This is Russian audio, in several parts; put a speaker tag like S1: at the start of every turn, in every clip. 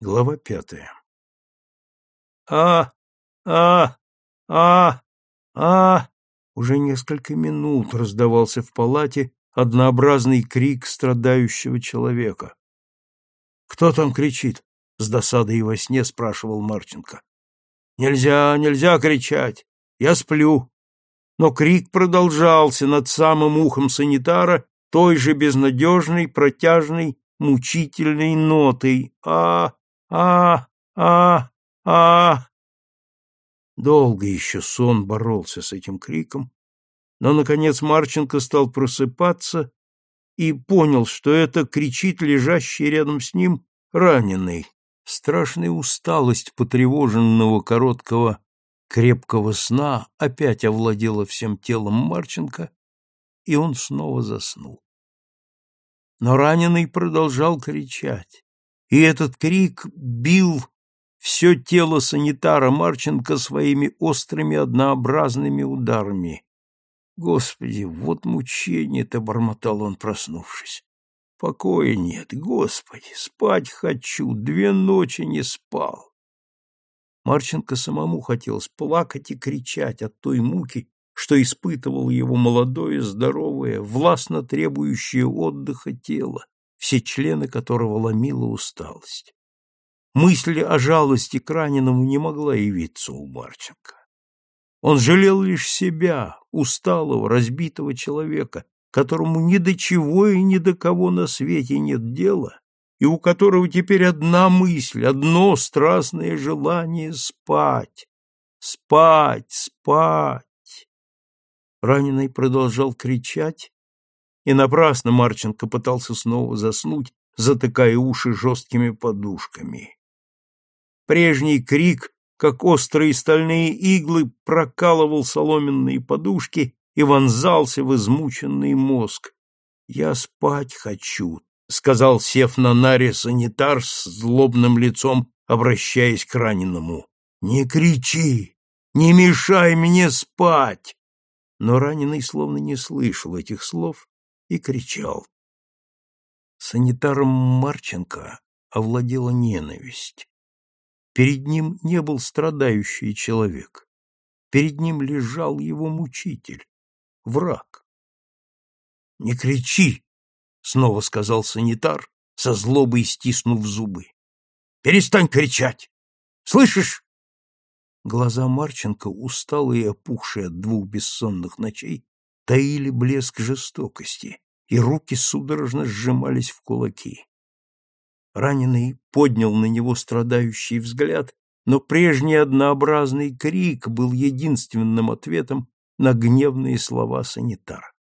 S1: Глава пятая. А, а, а, а! Уже несколько минут раздавался в палате однообразный крик страдающего человека. Кто там кричит? С досадой во сне спрашивал Марченко. Нельзя, нельзя кричать. Я сплю. Но крик продолжался над самым ухом санитара той же безнадежной, протяжной, мучительной нотой. А, а, а, а. Долго еще сон боролся с этим криком, но, наконец, Марченко стал просыпаться и понял, что это кричит лежащий рядом с ним раненый. Страшная усталость потревоженного короткого крепкого сна опять овладела всем телом Марченко, и он снова заснул. Но раненый продолжал кричать, и этот крик бил все тело санитара Марченко своими острыми однообразными ударами. Господи, вот мучение-то, бормотал он, проснувшись. Покоя нет, Господи, спать хочу, две ночи не спал. Марченко самому хотелось плакать и кричать от той муки, что испытывал его молодое, здоровое, властно требующее отдыха тело, все члены которого ломила усталость. Мысль о жалости к раненому не могла явиться у Марченко. Он жалел лишь себя, усталого, разбитого человека, которому ни до чего и ни до кого на свете нет дела, и у которого теперь одна мысль, одно страстное желание спать, спать, спать. Раненый продолжал кричать, и напрасно Марченко пытался снова заснуть, затыкая уши жесткими подушками. Прежний крик как острые стальные иглы прокалывал соломенные подушки и вонзался в измученный мозг. «Я спать хочу», — сказал, сев на наре санитар с злобным лицом, обращаясь к раненому. «Не кричи! Не мешай мне спать!» Но раненый словно не слышал этих слов и кричал. Санитаром Марченко овладела ненависть. Перед ним не был страдающий человек. Перед ним лежал его мучитель, враг. — Не кричи! — снова сказал санитар, со злобой стиснув зубы. — Перестань кричать! Слышишь? Глаза Марченко, усталые и опухшие от двух бессонных ночей, таили блеск жестокости, и руки судорожно сжимались в кулаки. Раненый поднял на него страдающий взгляд, но прежний однообразный крик был единственным ответом на гневные слова санитара.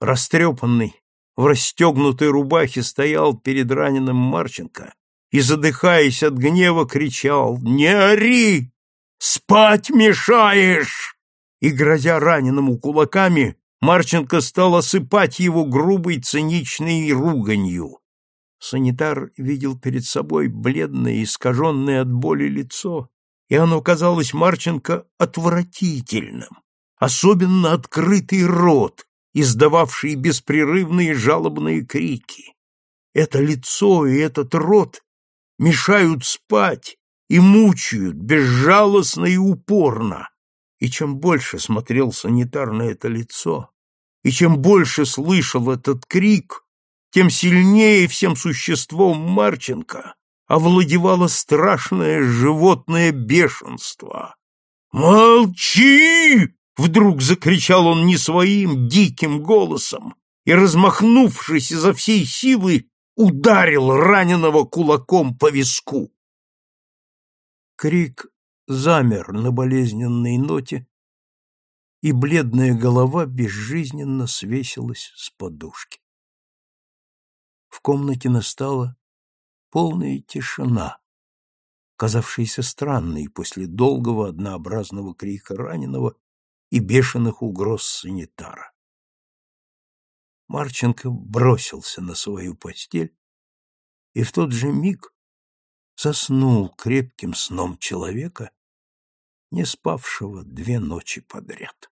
S1: Растрепанный, в расстегнутой рубахе стоял перед раненым Марченко и, задыхаясь от гнева, кричал «Не ори! Спать мешаешь!» И, грозя раненому кулаками, Марченко стал осыпать его грубой циничной руганью. Санитар видел перед собой бледное, искаженное от боли лицо, и оно казалось Марченко отвратительным, особенно открытый рот, издававший беспрерывные жалобные крики. Это лицо и этот рот мешают спать и мучают безжалостно и упорно. И чем больше смотрел санитар на это лицо, и чем больше слышал этот крик, тем сильнее всем существом Марченко овладевало страшное животное бешенство. «Молчи!» — вдруг закричал он не своим диким голосом и, размахнувшись изо всей силы, ударил раненого кулаком по виску. Крик замер на болезненной ноте, и бледная голова безжизненно свесилась с подушки. В комнате настала полная тишина, казавшаяся странной после долгого однообразного крика раненого и бешеных угроз санитара. Марченко бросился на свою постель и в тот же миг заснул крепким сном человека, не спавшего две ночи подряд.